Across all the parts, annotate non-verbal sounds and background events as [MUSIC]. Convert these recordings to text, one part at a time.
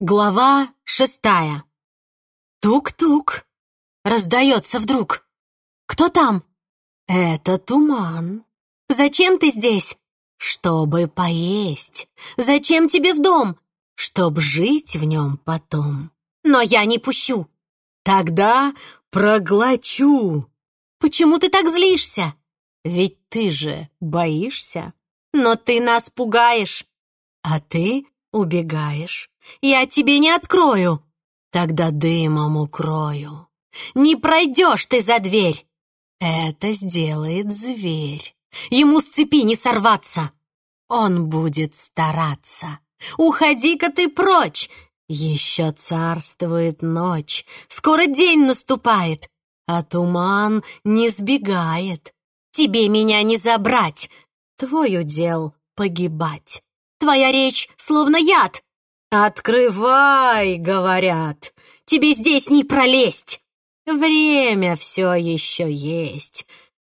Глава шестая. Тук-тук. Раздается вдруг. Кто там? Это туман. Зачем ты здесь? Чтобы поесть. Зачем тебе в дом? Чтоб жить в нем потом. Но я не пущу. Тогда проглочу. Почему ты так злишься? Ведь ты же боишься. Но ты нас пугаешь. А ты убегаешь. Я тебе не открою. Тогда дымом укрою. Не пройдешь ты за дверь. Это сделает зверь. Ему с цепи не сорваться. Он будет стараться. Уходи-ка ты прочь. Еще царствует ночь. Скоро день наступает, а туман не сбегает. Тебе меня не забрать. Твой удел погибать. Твоя речь словно яд. «Открывай!» — говорят. «Тебе здесь не пролезть! Время все еще есть.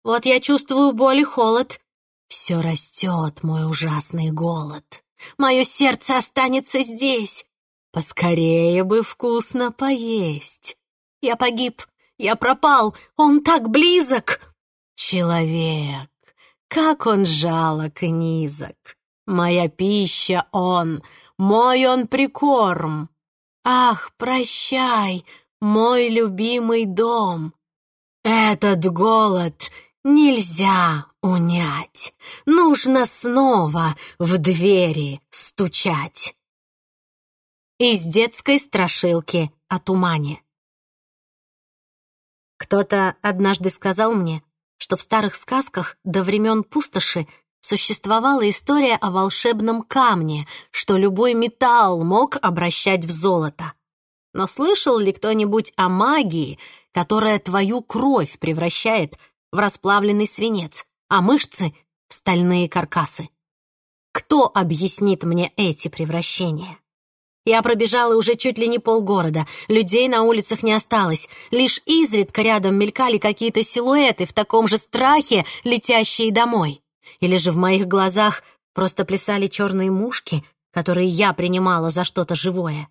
Вот я чувствую боль и холод. Все растет, мой ужасный голод. Мое сердце останется здесь. Поскорее бы вкусно поесть. Я погиб, я пропал, он так близок. Человек, как он жалок и низок. Моя пища он, мой он прикорм. Ах, прощай, мой любимый дом. Этот голод нельзя унять. Нужно снова в двери стучать. Из детской страшилки о тумане. Кто-то однажды сказал мне, что в старых сказках до времен пустоши существовала история о волшебном камне, что любой металл мог обращать в золото. Но слышал ли кто-нибудь о магии, которая твою кровь превращает в расплавленный свинец, а мышцы — в стальные каркасы? Кто объяснит мне эти превращения? Я пробежала уже чуть ли не полгорода, людей на улицах не осталось, лишь изредка рядом мелькали какие-то силуэты в таком же страхе, летящие домой. Или же в моих глазах просто плясали черные мушки, которые я принимала за что-то живое.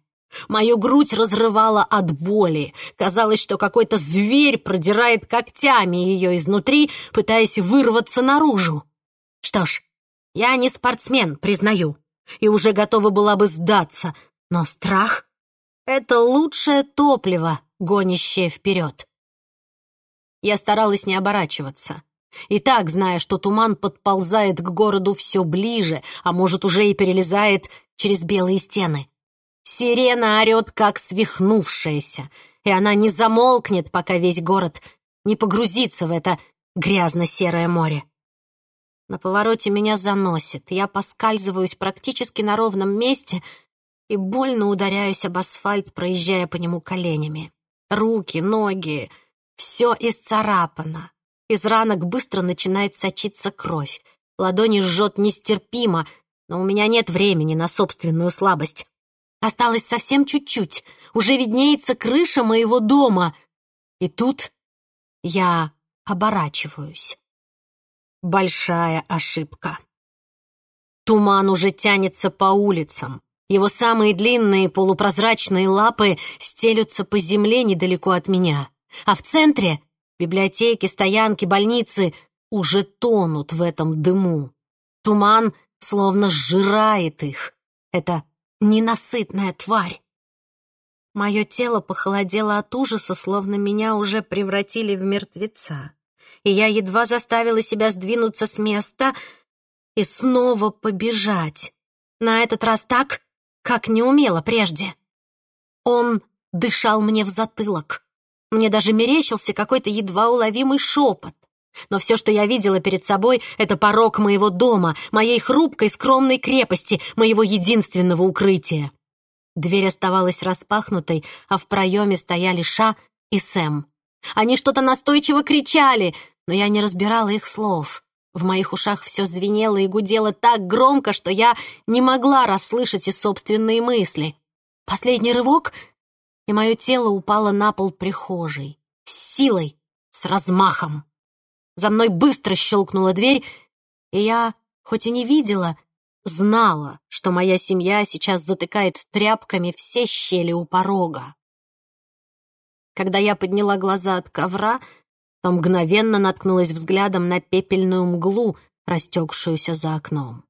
Мою грудь разрывала от боли. Казалось, что какой-то зверь продирает когтями ее изнутри, пытаясь вырваться наружу. Что ж, я не спортсмен, признаю, и уже готова была бы сдаться, но страх — это лучшее топливо, гонящее вперед. Я старалась не оборачиваться. И так, зная, что туман подползает к городу все ближе, а может, уже и перелезает через белые стены. Сирена орет, как свихнувшаяся, и она не замолкнет, пока весь город не погрузится в это грязно-серое море. На повороте меня заносит, я поскальзываюсь практически на ровном месте и больно ударяюсь об асфальт, проезжая по нему коленями. Руки, ноги — все исцарапано. Из ранок быстро начинает сочиться кровь. Ладони жжет нестерпимо, но у меня нет времени на собственную слабость. Осталось совсем чуть-чуть. Уже виднеется крыша моего дома. И тут я оборачиваюсь. Большая ошибка. Туман уже тянется по улицам. Его самые длинные полупрозрачные лапы стелются по земле недалеко от меня. А в центре Библиотеки, стоянки, больницы уже тонут в этом дыму. Туман словно сжирает их. Это ненасытная тварь. Мое тело похолодело от ужаса, словно меня уже превратили в мертвеца. И я едва заставила себя сдвинуться с места и снова побежать. На этот раз так, как не умела прежде. Он дышал мне в затылок. Мне даже мерещился какой-то едва уловимый шепот. Но все, что я видела перед собой, это порог моего дома, моей хрупкой, скромной крепости, моего единственного укрытия. Дверь оставалась распахнутой, а в проеме стояли Ша и Сэм. Они что-то настойчиво кричали, но я не разбирала их слов. В моих ушах все звенело и гудело так громко, что я не могла расслышать и собственные мысли. Последний рывок, и мое тело упало на пол прихожей. С силой, с размахом. За мной быстро щелкнула дверь, и я, хоть и не видела, знала, что моя семья сейчас затыкает тряпками все щели у порога. Когда я подняла глаза от ковра, то мгновенно наткнулась взглядом на пепельную мглу, растекшуюся за окном.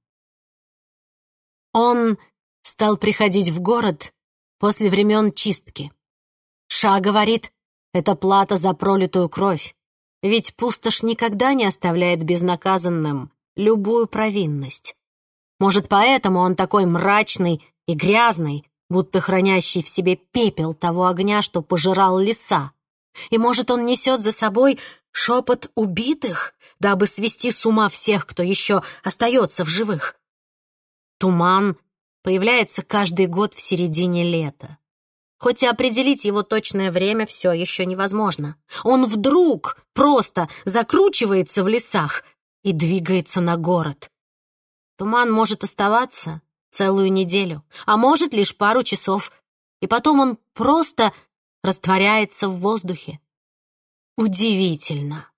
Он стал приходить в город после времен чистки. Ша говорит, это плата за пролитую кровь, ведь пустошь никогда не оставляет безнаказанным любую провинность. Может, поэтому он такой мрачный и грязный, будто хранящий в себе пепел того огня, что пожирал леса. И, может, он несет за собой шепот убитых, дабы свести с ума всех, кто еще остается в живых. Туман появляется каждый год в середине лета. Хоть и определить его точное время все еще невозможно. Он вдруг просто закручивается в лесах и двигается на город. Туман может оставаться целую неделю, а может лишь пару часов, и потом он просто растворяется в воздухе. Удивительно.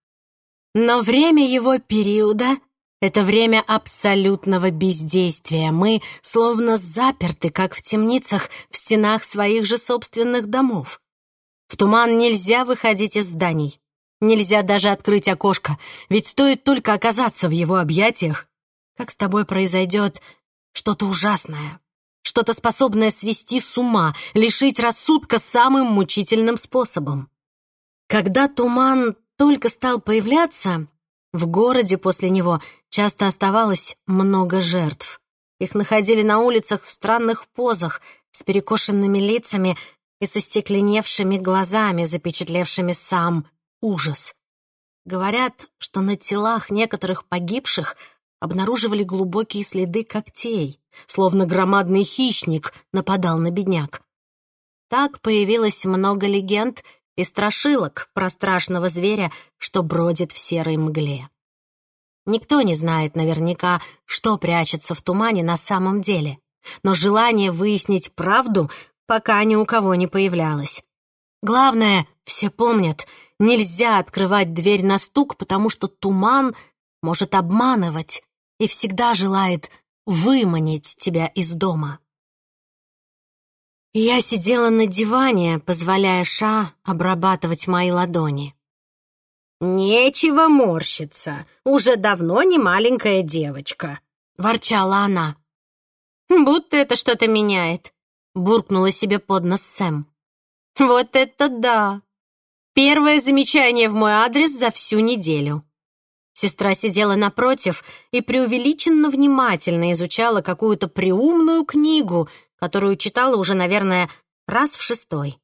Но время его периода — это время абсолютного бездействия. Мы словно заперты, как в темницах, в стенах своих же собственных домов. В туман нельзя выходить из зданий. Нельзя даже открыть окошко, ведь стоит только оказаться в его объятиях, как с тобой произойдет что-то ужасное, что-то способное свести с ума, лишить рассудка самым мучительным способом. Когда туман только стал появляться, в городе после него часто оставалось много жертв. Их находили на улицах в странных позах, с перекошенными лицами и со стекленевшими глазами, запечатлевшими сам ужас. Говорят, что на телах некоторых погибших обнаруживали глубокие следы когтей, словно громадный хищник нападал на бедняк. Так появилось много легенд и страшилок про страшного зверя, что бродит в серой мгле. Никто не знает наверняка, что прячется в тумане на самом деле, но желание выяснить правду пока ни у кого не появлялось. Главное, все помнят, нельзя открывать дверь на стук, потому что туман может обманывать, и всегда желает выманить тебя из дома. Я сидела на диване, позволяя Ша обрабатывать мои ладони. «Нечего морщиться, уже давно не маленькая девочка», — ворчала она. «Будто это что-то меняет», — буркнула себе под нос Сэм. «Вот это да! Первое замечание в мой адрес за всю неделю». Сестра сидела напротив и преувеличенно внимательно изучала какую-то преумную книгу, которую читала уже, наверное, раз в шестой.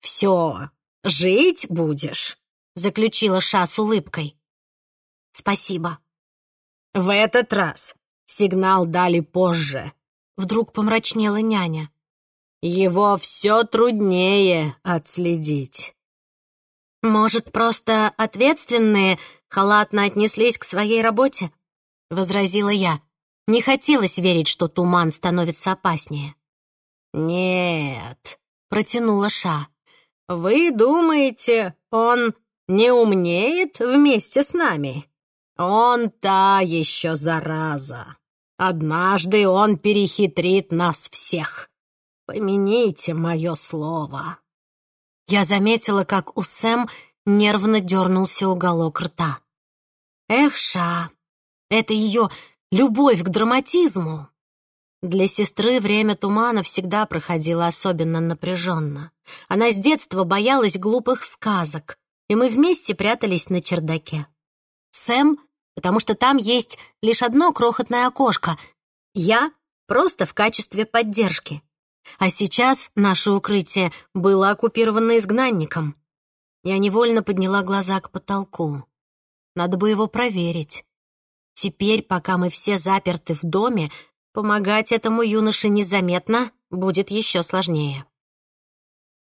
«Все, жить будешь», — заключила Ша с улыбкой. «Спасибо». «В этот раз сигнал дали позже», — вдруг помрачнела няня. «Его все труднее отследить». «Может, просто ответственные халатно отнеслись к своей работе?» — возразила я. Не хотелось верить, что туман становится опаснее. «Нет», — протянула Ша. «Вы думаете, он не умнеет вместе с нами? Он та еще зараза. Однажды он перехитрит нас всех. Помяните мое слово». Я заметила, как у Сэм нервно дернулся уголок рта. Эх, Ша, это ее любовь к драматизму. Для сестры время тумана всегда проходило особенно напряженно. Она с детства боялась глупых сказок, и мы вместе прятались на чердаке. Сэм, потому что там есть лишь одно крохотное окошко. Я просто в качестве поддержки. А сейчас наше укрытие было оккупировано изгнанником. Я невольно подняла глаза к потолку. Надо бы его проверить. Теперь, пока мы все заперты в доме, помогать этому юноше незаметно будет еще сложнее.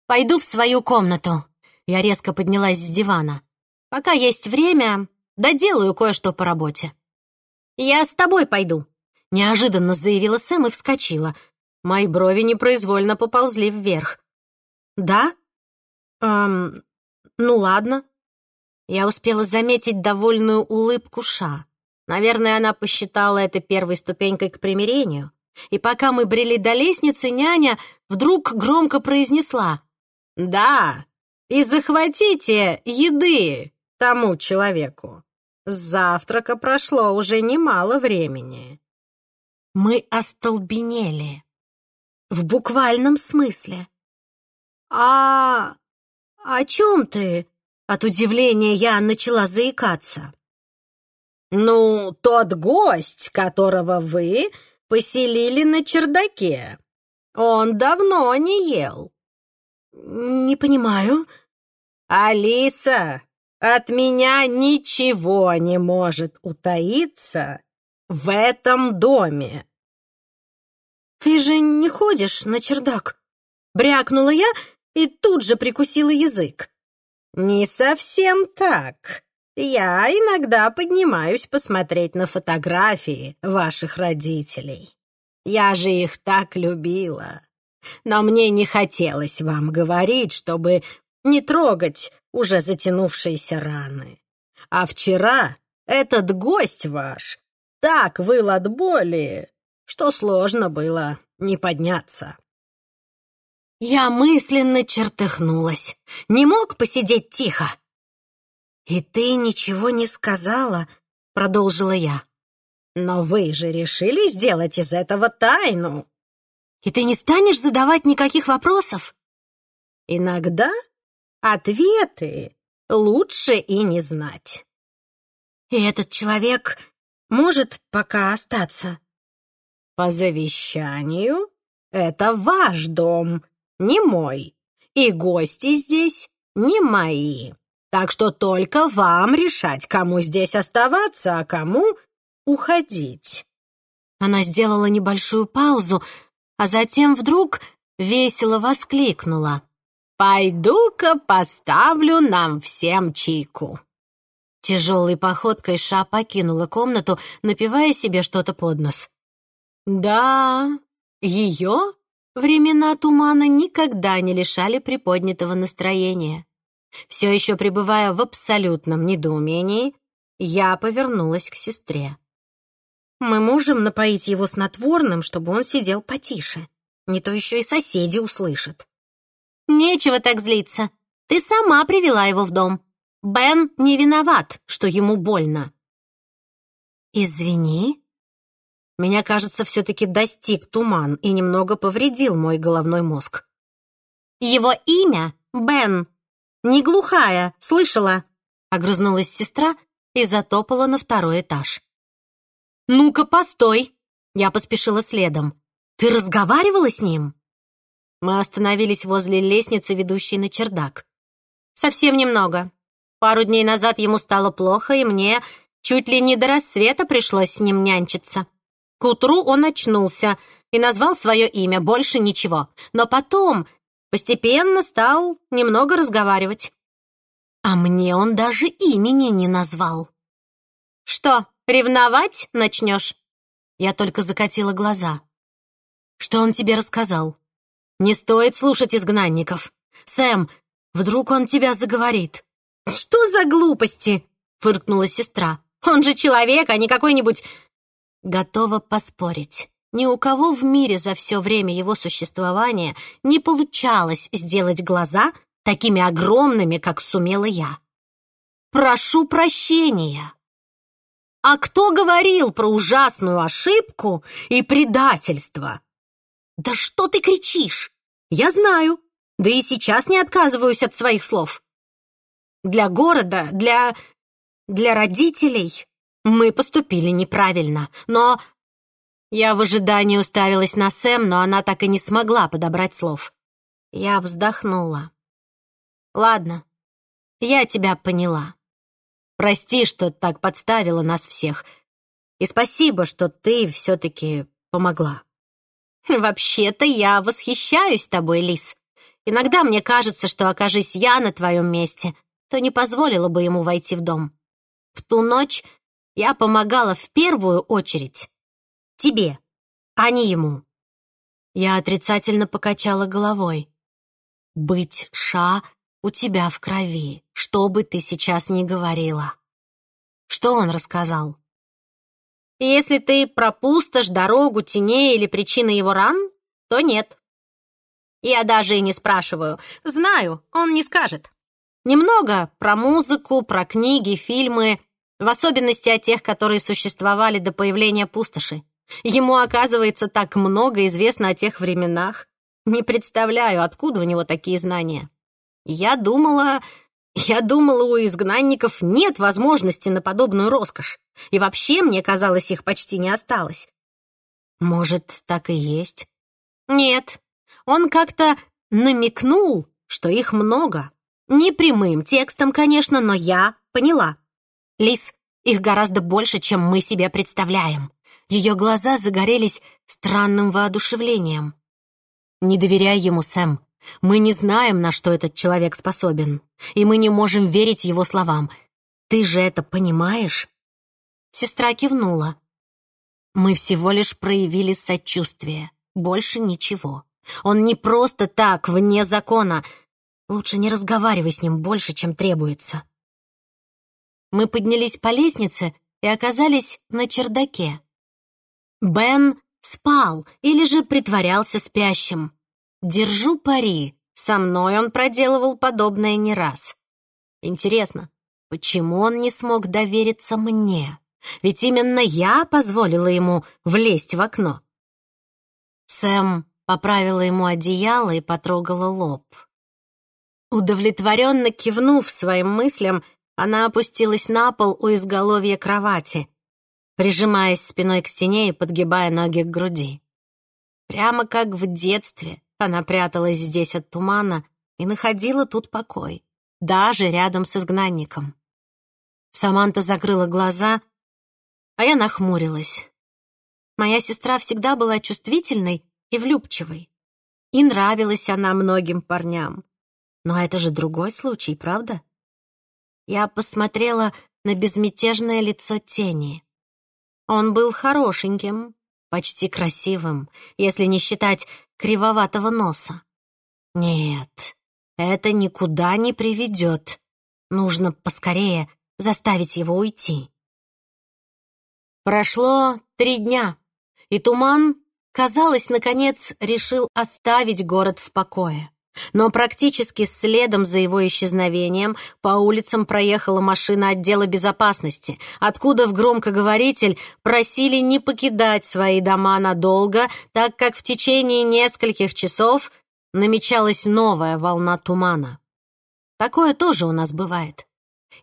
«Пойду в свою комнату», — я резко поднялась с дивана. «Пока есть время, доделаю кое-что по работе». «Я с тобой пойду», — неожиданно заявила Сэм и вскочила. Мои брови непроизвольно поползли вверх. «Да? Эм, «Ну ладно». Я успела заметить довольную улыбку Ша. Наверное, она посчитала это первой ступенькой к примирению. И пока мы брели до лестницы, няня вдруг громко произнесла «Да, и захватите еды тому человеку. С завтрака прошло уже немало времени». Мы остолбенели. В буквальном смысле. «А о чем ты?» От удивления я начала заикаться. «Ну, тот гость, которого вы поселили на чердаке. Он давно не ел». «Не понимаю». «Алиса, от меня ничего не может утаиться в этом доме. «Ты же не ходишь на чердак?» Брякнула я и тут же прикусила язык. «Не совсем так. Я иногда поднимаюсь посмотреть на фотографии ваших родителей. Я же их так любила. Но мне не хотелось вам говорить, чтобы не трогать уже затянувшиеся раны. А вчера этот гость ваш так выл от боли, что сложно было не подняться. Я мысленно чертыхнулась. Не мог посидеть тихо. «И ты ничего не сказала?» — продолжила я. «Но вы же решили сделать из этого тайну!» «И ты не станешь задавать никаких вопросов?» «Иногда ответы лучше и не знать». «И этот человек может пока остаться?» По завещанию это ваш дом, не мой. И гости здесь не мои. Так что только вам решать, кому здесь оставаться, а кому уходить. Она сделала небольшую паузу, а затем вдруг весело воскликнула. «Пойду-ка поставлю нам всем чайку». Тяжелой походкой Ша покинула комнату, напивая себе что-то под нос. Да, ее времена тумана никогда не лишали приподнятого настроения. Все еще пребывая в абсолютном недоумении, я повернулась к сестре. Мы можем напоить его снотворным, чтобы он сидел потише. Не то еще и соседи услышат. Нечего так злиться. Ты сама привела его в дом. Бен не виноват, что ему больно. Извини, меня, кажется, все-таки достиг туман и немного повредил мой головной мозг. «Его имя — Бен. Не глухая, слышала?» — огрызнулась сестра и затопала на второй этаж. «Ну-ка, постой!» — я поспешила следом. «Ты разговаривала с ним?» Мы остановились возле лестницы, ведущей на чердак. «Совсем немного. Пару дней назад ему стало плохо, и мне чуть ли не до рассвета пришлось с ним нянчиться. К утру он очнулся и назвал свое имя, больше ничего. Но потом постепенно стал немного разговаривать. А мне он даже имени не назвал. «Что, ревновать начнешь?» Я только закатила глаза. «Что он тебе рассказал?» «Не стоит слушать изгнанников. Сэм, вдруг он тебя заговорит». «Что за глупости?» — фыркнула сестра. «Он же человек, а не какой-нибудь Готова поспорить. Ни у кого в мире за все время его существования не получалось сделать глаза такими огромными, как сумела я. Прошу прощения. А кто говорил про ужасную ошибку и предательство? Да что ты кричишь? Я знаю. Да и сейчас не отказываюсь от своих слов. Для города, для... для родителей мы поступили неправильно, но... Я в ожидании уставилась на Сэм, но она так и не смогла подобрать слов. Я вздохнула. Ладно, я тебя поняла. Прости, что так подставила нас всех. И спасибо, что ты все-таки помогла. [LAUGHS] Вообще-то я восхищаюсь тобой, Лис. Иногда мне кажется, что окажись я на твоем месте, то не позволила бы ему войти в дом. В ту ночь я помогала в первую очередь тебе, а не ему. Я отрицательно покачала головой. Быть Ша у тебя в крови, что бы ты сейчас ни говорила. Что он рассказал? Если ты пропустишь дорогу теней или причины его ран, то нет. Я даже и не спрашиваю. Знаю, он не скажет. Немного про музыку, про книги, фильмы, в особенности о тех, которые существовали до появления пустоши. Ему, оказывается, так много известно о тех временах. Не представляю, откуда у него такие знания. Я думала... Я думала, у изгнанников нет возможности на подобную роскошь. И вообще, мне казалось, их почти не осталось. Может, так и есть? Нет. Он как-то намекнул, что их много. Не прямым текстом, конечно, но я поняла. Лис, их гораздо больше, чем мы себе представляем. Ее глаза загорелись странным воодушевлением. «Не доверяй ему, Сэм. Мы не знаем, на что этот человек способен, и мы не можем верить его словам. Ты же это понимаешь?» Сестра кивнула. «Мы всего лишь проявили сочувствие. Больше ничего. Он не просто так, вне закона. Лучше не разговаривай с ним больше, чем требуется». Мы поднялись по лестнице и оказались на чердаке. Бен спал или же притворялся спящим. Держу пари, со мной он проделывал подобное не раз. Интересно, почему он не смог довериться мне? Ведь именно я позволила ему влезть в окно. Сэм поправила ему одеяло и потрогала лоб. Удовлетворенно кивнув своим мыслям, она опустилась на пол у изголовья кровати, прижимаясь спиной к стене и подгибая ноги к груди. Прямо как в детстве она пряталась здесь от тумана и находила тут покой, даже рядом с изгнанником. Саманта закрыла глаза, а я нахмурилась. Моя сестра всегда была чувствительной и влюбчивой. И нравилась она многим парням. Но это же другой случай, правда? Я посмотрела на безмятежное лицо тени. Он был хорошеньким, почти красивым, если не считать кривоватого носа. Нет, это никуда не приведет. Нужно поскорее заставить его уйти. Прошло три дня, и туман, казалось, наконец решил оставить город в покое. Но практически следом за его исчезновением по улицам проехала машина отдела безопасности, откуда в громкоговоритель просили не покидать свои дома надолго, так как в течение нескольких часов намечалась новая волна тумана. Такое тоже у нас бывает.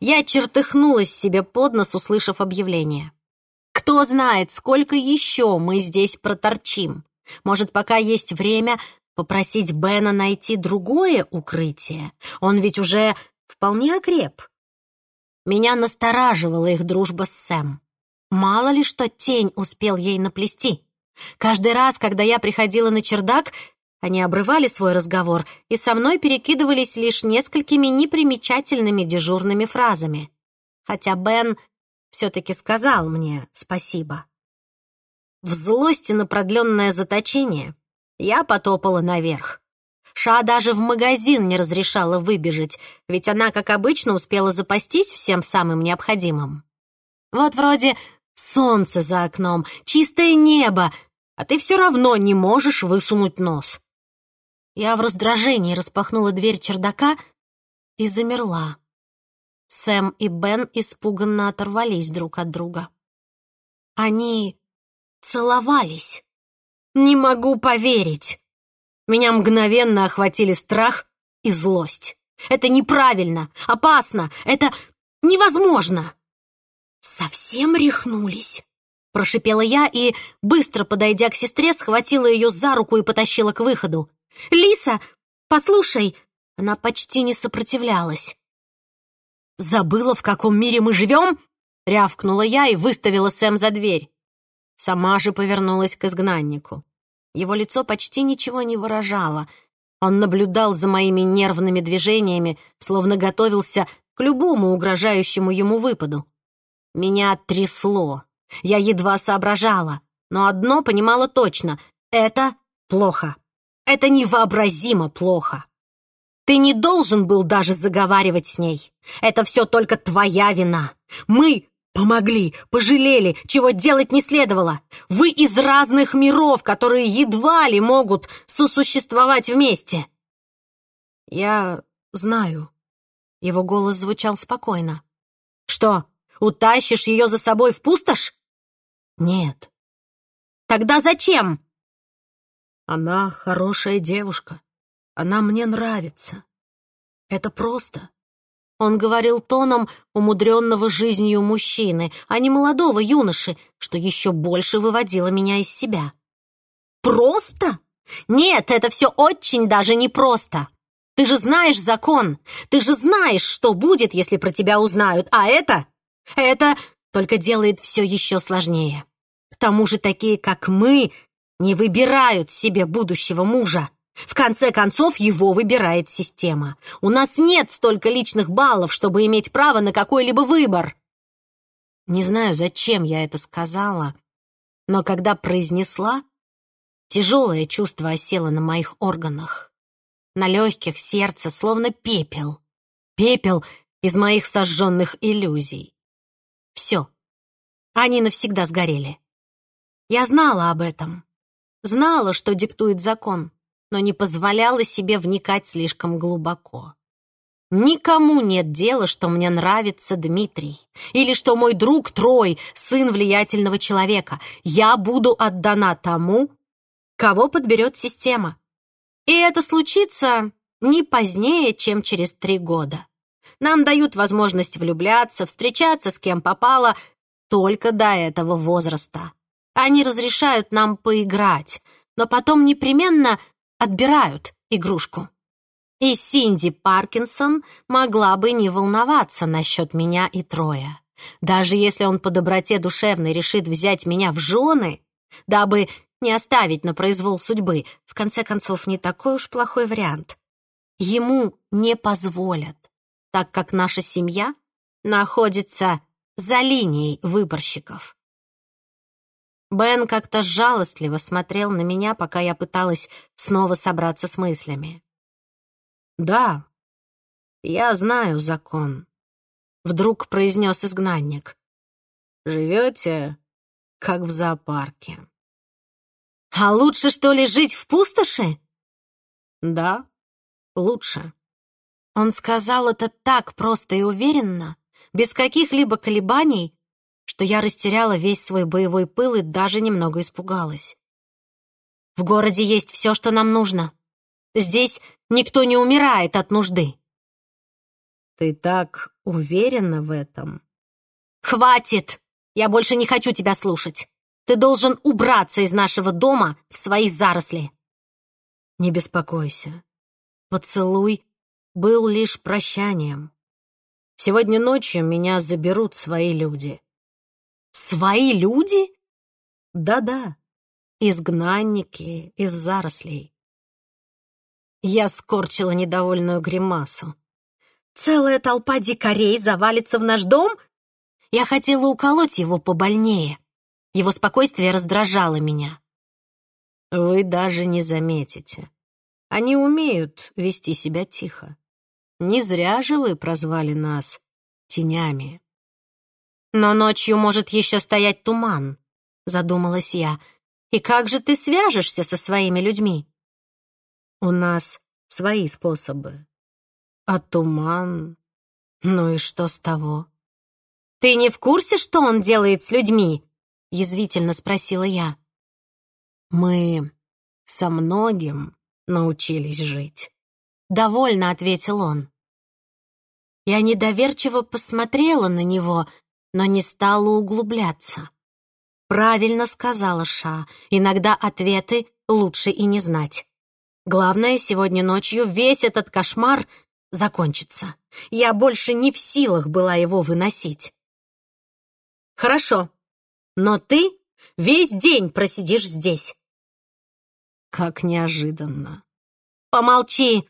Я чертыхнулась себе под нос, услышав объявление. Кто знает, сколько еще мы здесь проторчим. Может, пока есть время, Попросить Бена найти другое укрытие? Он ведь уже вполне окреп. Меня настораживала их дружба с Сэм. Мало ли что тень успел ей наплести. Каждый раз, когда я приходила на чердак, они обрывали свой разговор и со мной перекидывались лишь несколькими непримечательными дежурными фразами. Хотя Бен все-таки сказал мне спасибо. В злости на продленное заточение я потопала наверх. Ша даже в магазин не разрешала выбежать, ведь она, как обычно, успела запастись всем самым необходимым. Вот вроде солнце за окном, чистое небо, а ты все равно не можешь высунуть нос. Я в раздражении распахнула дверь чердака и замерла. Сэм и Бен испуганно оторвались друг от друга. Они целовались. Не могу поверить. Меня мгновенно охватили страх и злость. Это неправильно, опасно, это невозможно. Совсем рехнулись. Прошипела я и, быстро подойдя к сестре, схватила ее за руку и потащила к выходу. «Лиса, послушай!» Она почти не сопротивлялась. «Забыла, в каком мире мы живем?» — рявкнула я и выставила Сэм за дверь. Сама же повернулась к изгнаннику. Его лицо почти ничего не выражало. Он наблюдал за моими нервными движениями, словно готовился к любому угрожающему ему выпаду. Меня трясло. Я едва соображала, но одно понимала точно — это плохо. Это невообразимо плохо. Ты не должен был даже заговаривать с ней. Это все только твоя вина. Мы Помогли, пожалели, чего делать не следовало. Вы из разных миров, которые едва ли могут сосуществовать вместе. Я знаю. Его голос звучал спокойно. Что, утащишь ее за собой в пустошь? Нет. Тогда зачем? Она хорошая девушка. Она мне нравится. Это просто. Он говорил тоном умудренного жизнью мужчины, а не молодого юноши, что еще больше выводило меня из себя. «Просто? Нет, это все очень даже непросто. Ты же знаешь закон, ты же знаешь, что будет, если про тебя узнают, а это... это только делает все еще сложнее. К тому же такие, как мы, не выбирают себе будущего мужа. В конце концов, его выбирает система. У нас нет столько личных баллов, чтобы иметь право на какой-либо выбор. Не знаю, зачем я это сказала, но когда произнесла, тяжелое чувство осело на моих органах. На легких сердце словно пепел. Пепел из моих сожженных иллюзий. Все. Они навсегда сгорели. Я знала об этом. Знала, что диктует закон но не позволяла себе вникать слишком глубоко. Никому нет дела, что мне нравится Дмитрий, или что мой друг Трой — сын влиятельного человека. Я буду отдана тому, кого подберет система. И это случится не позднее, чем через три года. Нам дают возможность влюбляться, встречаться с кем попало только до этого возраста. Они разрешают нам поиграть, но потом непременно отбирают игрушку. И Синди Паркинсон могла бы не волноваться насчет меня и Троя. Даже если он по доброте душевной решит взять меня в жены, дабы не оставить на произвол судьбы, в конце концов, не такой уж плохой вариант. Ему не позволят, так как наша семья находится за линией выборщиков. Бен как-то жалостливо смотрел на меня, пока я пыталась снова собраться с мыслями. «Да, я знаю закон», — вдруг произнес изгнанник. «Живете, как в зоопарке». «А лучше, что ли, жить в пустоши?» «Да, лучше». Он сказал это так просто и уверенно, без каких-либо колебаний, что я растеряла весь свой боевой пыл и даже немного испугалась. В городе есть все, что нам нужно. Здесь никто не умирает от нужды. Ты так уверена в этом? Хватит! Я больше не хочу тебя слушать. Ты должен убраться из нашего дома в свои заросли. Не беспокойся. Поцелуй был лишь прощанием. Сегодня ночью меня заберут свои люди. Свои люди? Да-да, изгнанники из зарослей. Я скорчила недовольную гримасу. Целая толпа дикарей завалится в наш дом? Я хотела уколоть его побольнее. Его спокойствие раздражало меня. Вы даже не заметите. Они умеют вести себя тихо. Не зря же вы прозвали нас тенями. «Но ночью может еще стоять туман», — задумалась я. «И как же ты свяжешься со своими людьми?» «У нас свои способы. А туман... Ну и что с того?» «Ты не в курсе, что он делает с людьми?» — язвительно спросила я. «Мы со многим научились жить», — довольно ответил он. Я недоверчиво посмотрела на него, но не стала углубляться. Правильно сказала Ша, иногда ответы лучше и не знать. Главное, сегодня ночью весь этот кошмар закончится. Я больше не в силах была его выносить. Хорошо, но ты весь день просидишь здесь. Как неожиданно. Помолчи,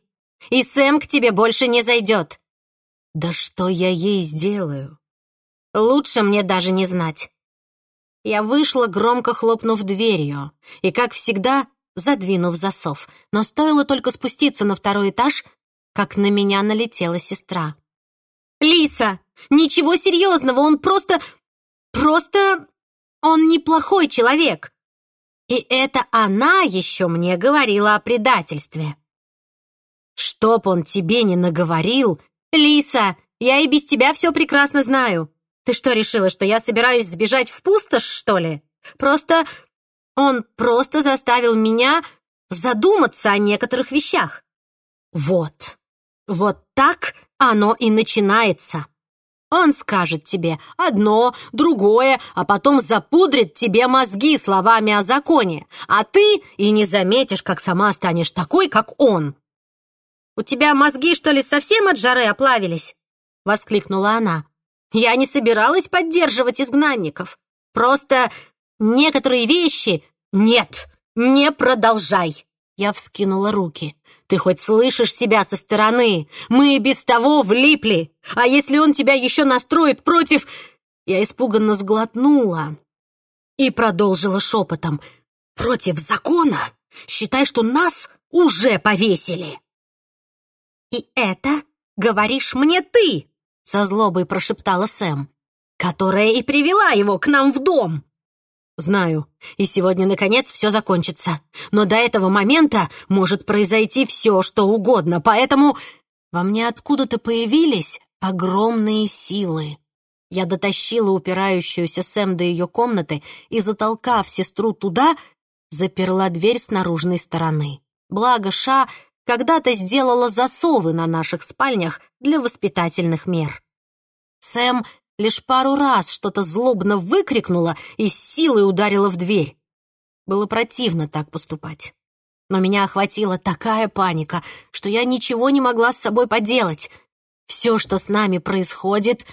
и Сэм к тебе больше не зайдет. Да что я ей сделаю? Лучше мне даже не знать. Я вышла, громко хлопнув дверью, и, как всегда, задвинув засов. Но стоило только спуститься на второй этаж, как на меня налетела сестра. «Лиса! Ничего серьезного, он просто... Просто он неплохой человек. И это она еще мне говорила о предательстве. Чтоб он тебе не наговорил, Лиса, я и без тебя все прекрасно знаю. Ты что, решила, что я собираюсь сбежать в пустошь, что ли? Просто он просто заставил меня задуматься о некоторых вещах. Вот, вот так оно и начинается. Он скажет тебе одно, другое, а потом запудрит тебе мозги словами о законе, а ты и не заметишь, как сама станешь такой, как он. «У тебя мозги, что ли, совсем от жары оплавились?» — воскликнула она. «Я не собиралась поддерживать изгнанников. Просто некоторые вещи... Нет, не продолжай!» Я вскинула руки. «Ты хоть слышишь себя со стороны? Мы и без того влипли. А если он тебя еще настроит против...» Я испуганно сглотнула и продолжила шепотом. «Против закона? Считай, что нас уже повесили!» «И это, говоришь мне ты!» — со злобой прошептала Сэм, «которая и привела его к нам в дом!» «Знаю, и сегодня, наконец, все закончится. Но до этого момента может произойти все, что угодно, поэтому во мне откуда-то появились огромные силы. Я дотащила упирающуюся Сэм до ее комнаты и, затолкав сестру туда, заперла дверь с наружной стороны. Благо Ша когда-то сделала засовы на наших спальнях для воспитательных мер. Сэм лишь пару раз что-то злобно выкрикнула и силой ударила в дверь. Было противно так поступать. Но меня охватила такая паника, что я ничего не могла с собой поделать. Все, что с нами происходит,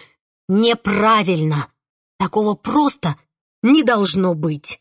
неправильно. Такого просто не должно быть.